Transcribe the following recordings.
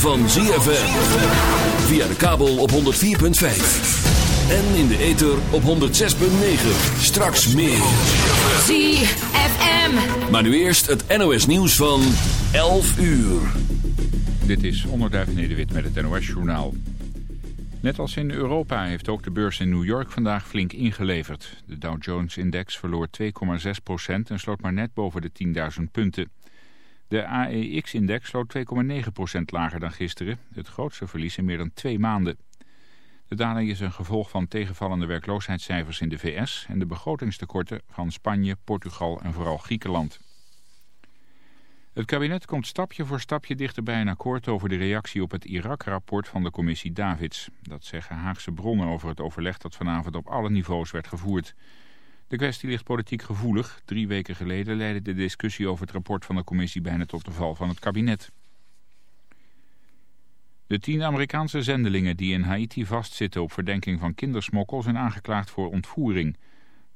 Van ZFM. Via de kabel op 104.5. En in de ether op 106.9. Straks meer. ZFM. Maar nu eerst het NOS nieuws van 11 uur. Dit is Onderduif Nederwit met het NOS-journaal. Net als in Europa heeft ook de beurs in New York vandaag flink ingeleverd. De Dow Jones-index verloor 2,6 procent en sloot maar net boven de 10.000 punten. De AEX-index sloot 2,9 procent lager dan gisteren, het grootste verlies in meer dan twee maanden. De daling is een gevolg van tegenvallende werkloosheidscijfers in de VS... en de begrotingstekorten van Spanje, Portugal en vooral Griekenland. Het kabinet komt stapje voor stapje dichter bij een akkoord over de reactie op het Irak-rapport van de commissie Davids. Dat zeggen Haagse bronnen over het overleg dat vanavond op alle niveaus werd gevoerd. De kwestie ligt politiek gevoelig. Drie weken geleden leidde de discussie over het rapport van de commissie bijna tot de val van het kabinet. De tien Amerikaanse zendelingen die in Haiti vastzitten op verdenking van kindersmokkel zijn aangeklaagd voor ontvoering.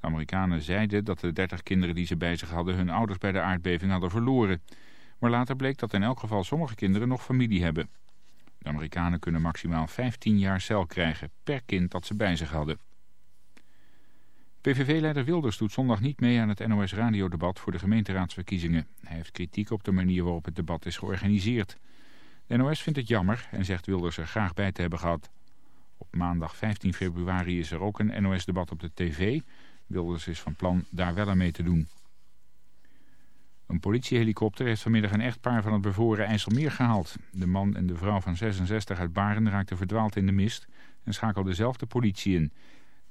De Amerikanen zeiden dat de dertig kinderen die ze bij zich hadden hun ouders bij de aardbeving hadden verloren. Maar later bleek dat in elk geval sommige kinderen nog familie hebben. De Amerikanen kunnen maximaal 15 jaar cel krijgen per kind dat ze bij zich hadden. PVV-leider Wilders doet zondag niet mee aan het NOS-radiodebat voor de gemeenteraadsverkiezingen. Hij heeft kritiek op de manier waarop het debat is georganiseerd. De NOS vindt het jammer en zegt Wilders er graag bij te hebben gehad. Op maandag 15 februari is er ook een NOS-debat op de tv. Wilders is van plan daar wel aan mee te doen. Een politiehelikopter heeft vanmiddag een echtpaar van het bevoren IJsselmeer gehaald. De man en de vrouw van 66 uit Baren raakten verdwaald in de mist en schakelden zelf de politie in.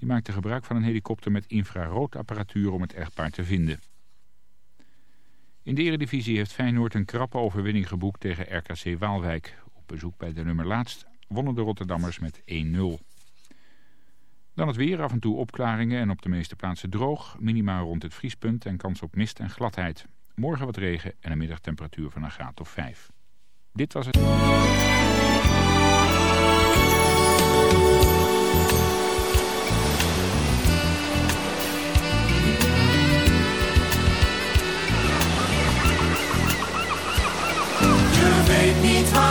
Die maakte gebruik van een helikopter met infraroodapparatuur om het echtpaar te vinden. In de eredivisie heeft Feyenoord een krappe overwinning geboekt tegen RKC Waalwijk. Op bezoek bij de nummer laatst wonnen de Rotterdammers met 1-0. Dan het weer, af en toe opklaringen en op de meeste plaatsen droog. Minima rond het vriespunt en kans op mist en gladheid. Morgen wat regen en een middagtemperatuur van een graad of 5. Dit was het...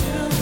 until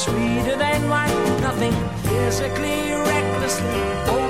sweeter than wine, nothing physically, recklessly,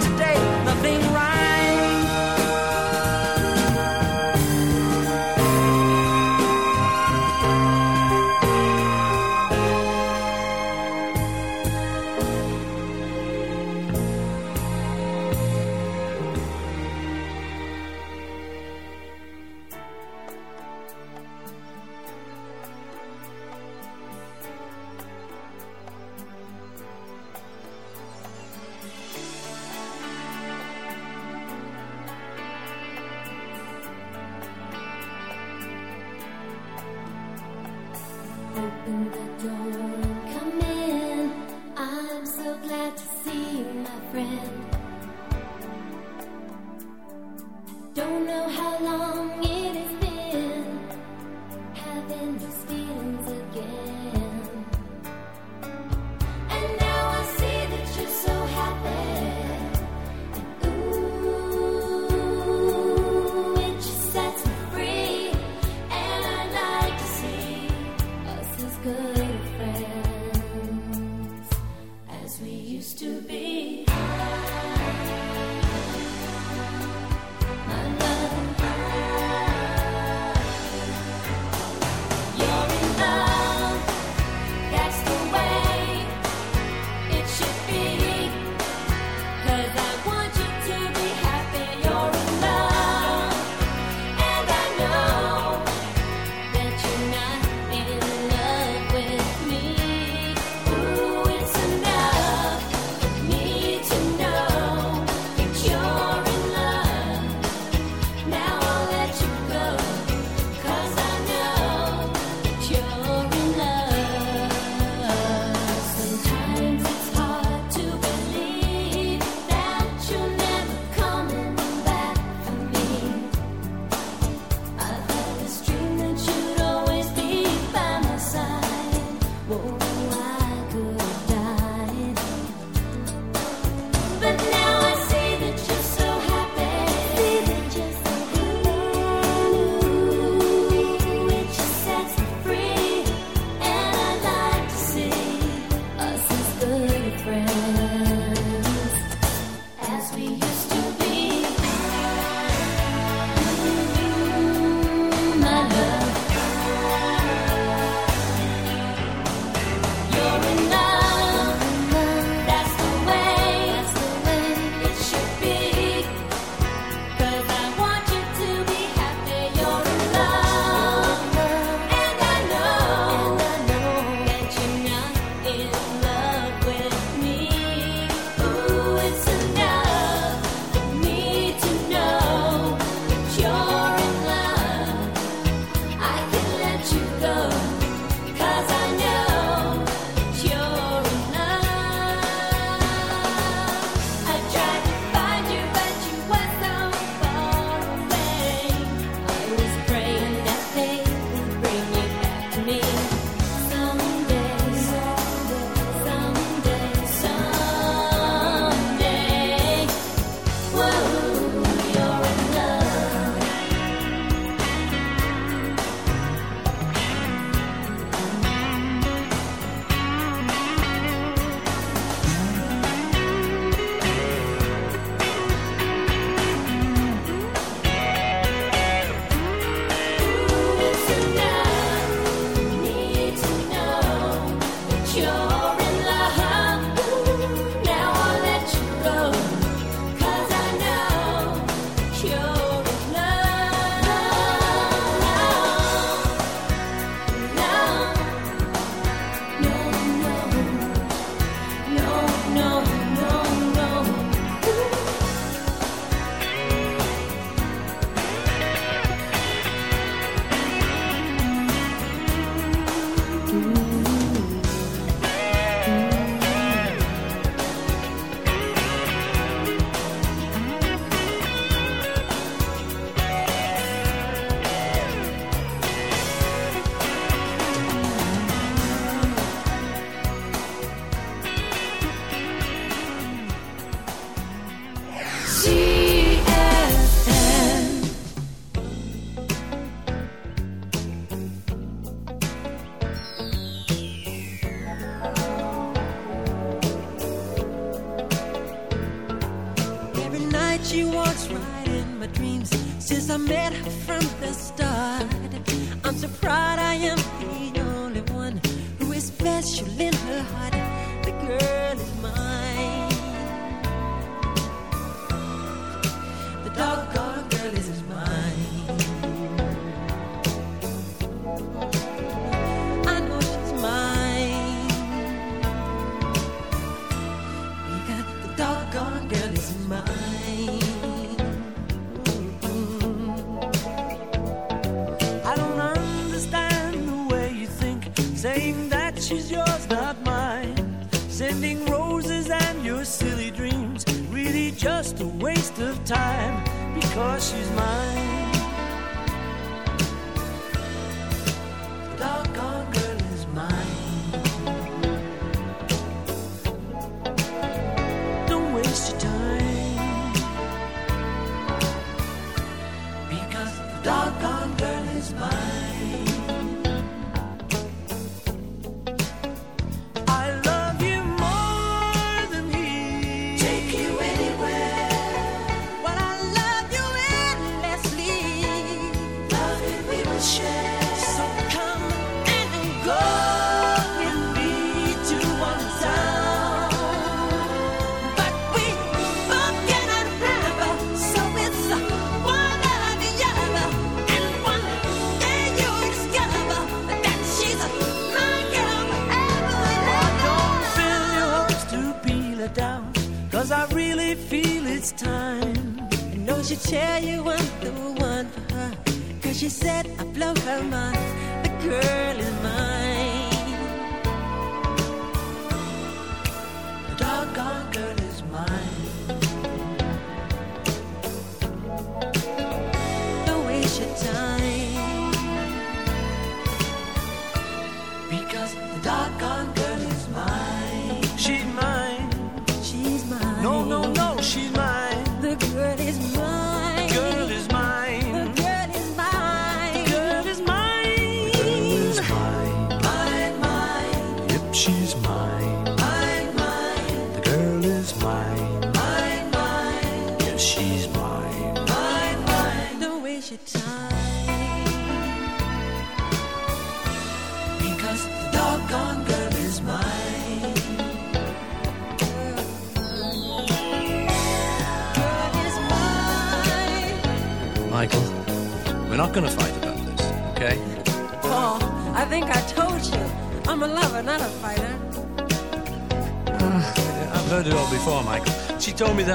don't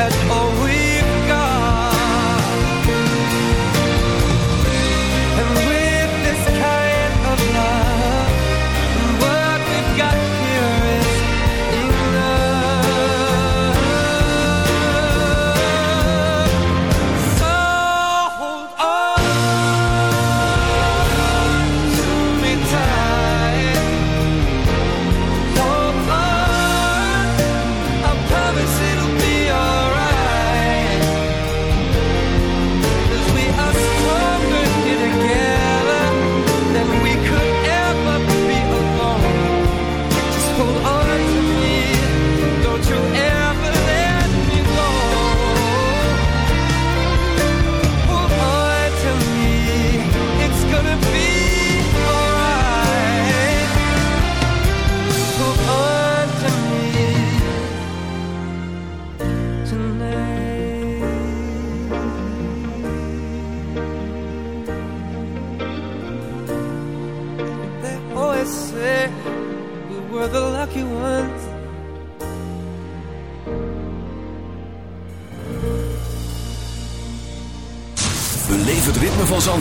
At all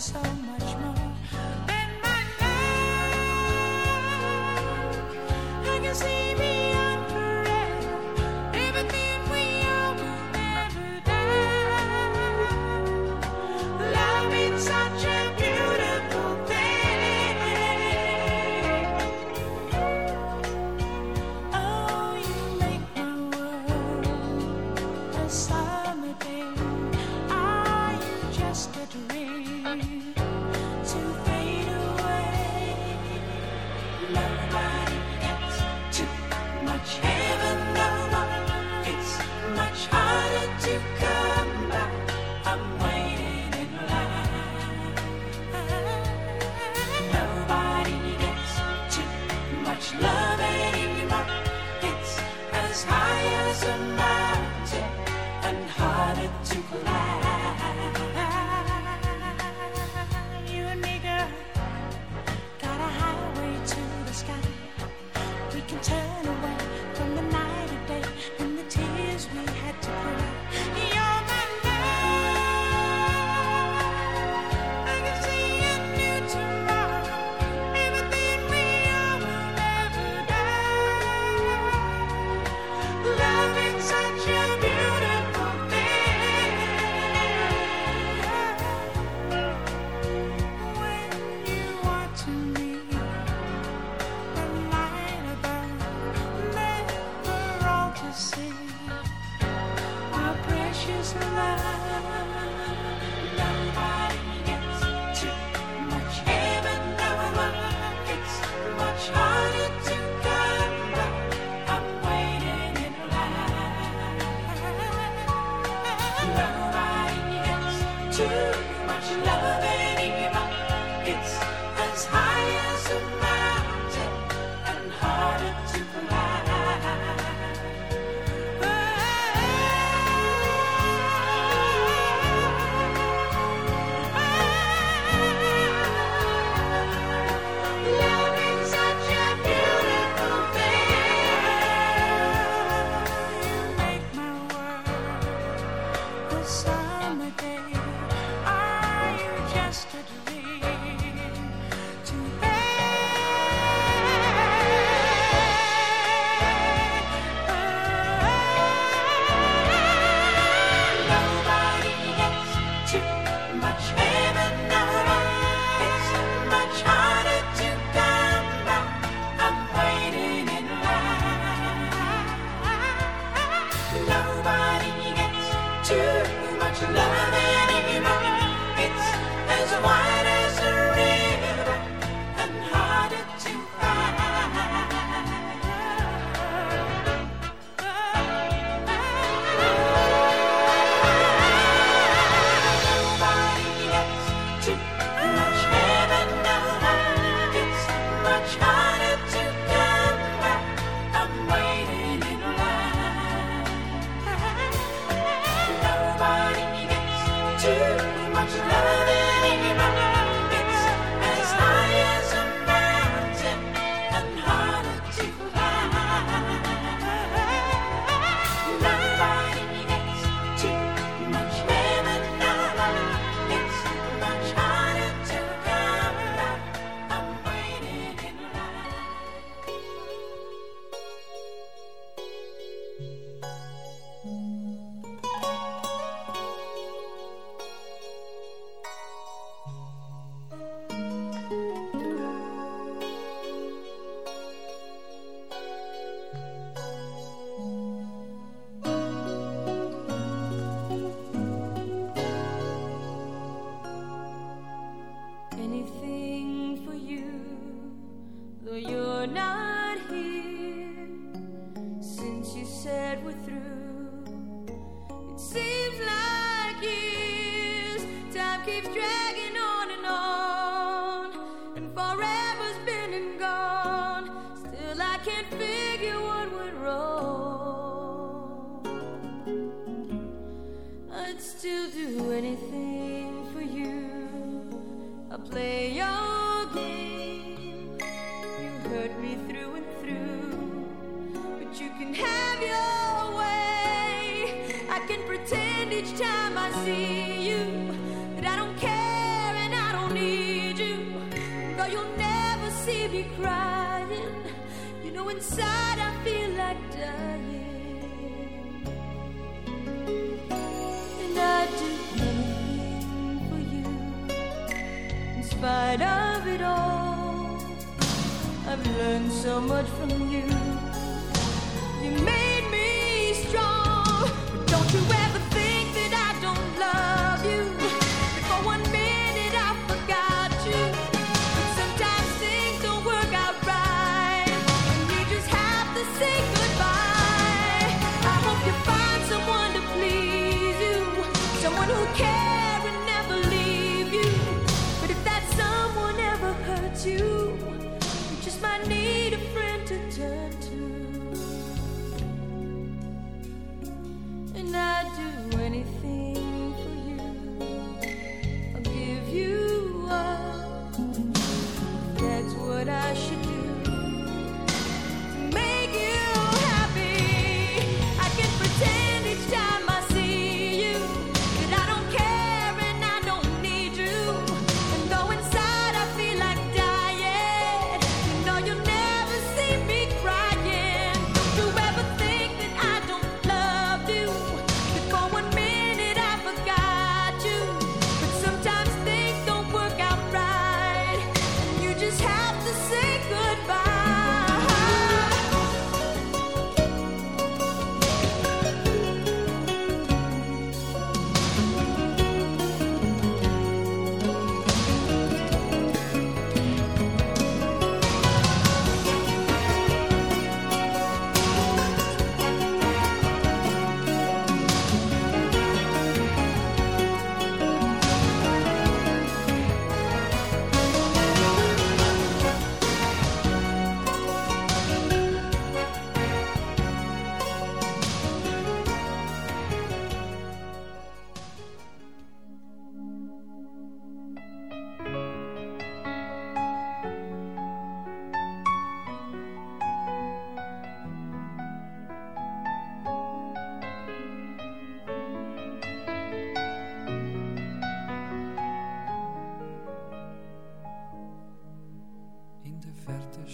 myself.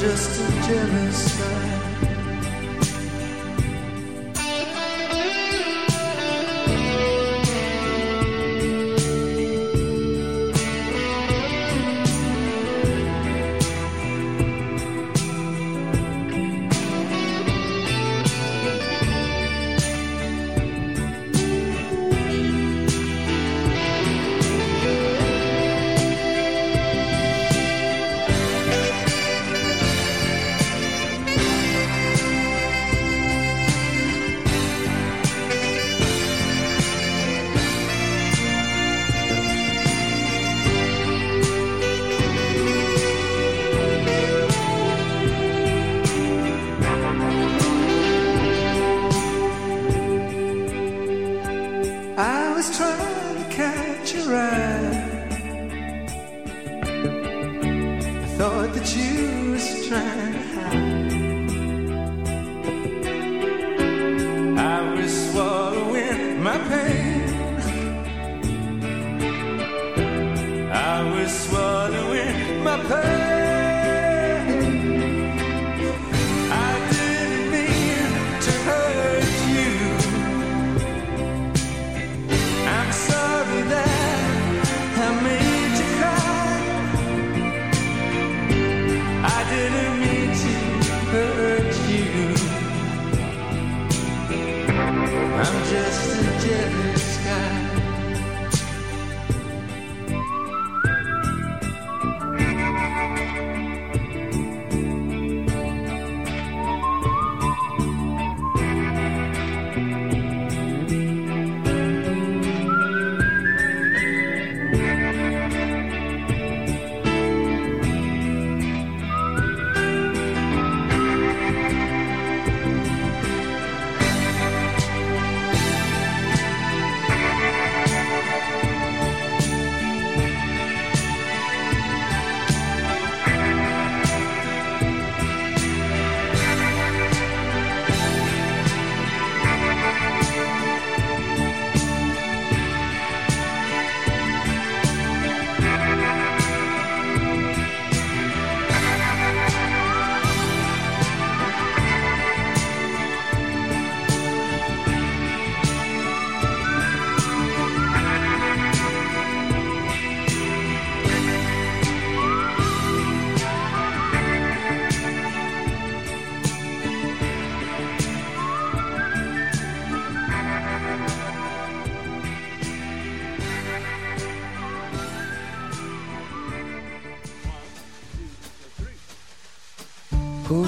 just a jealous guy.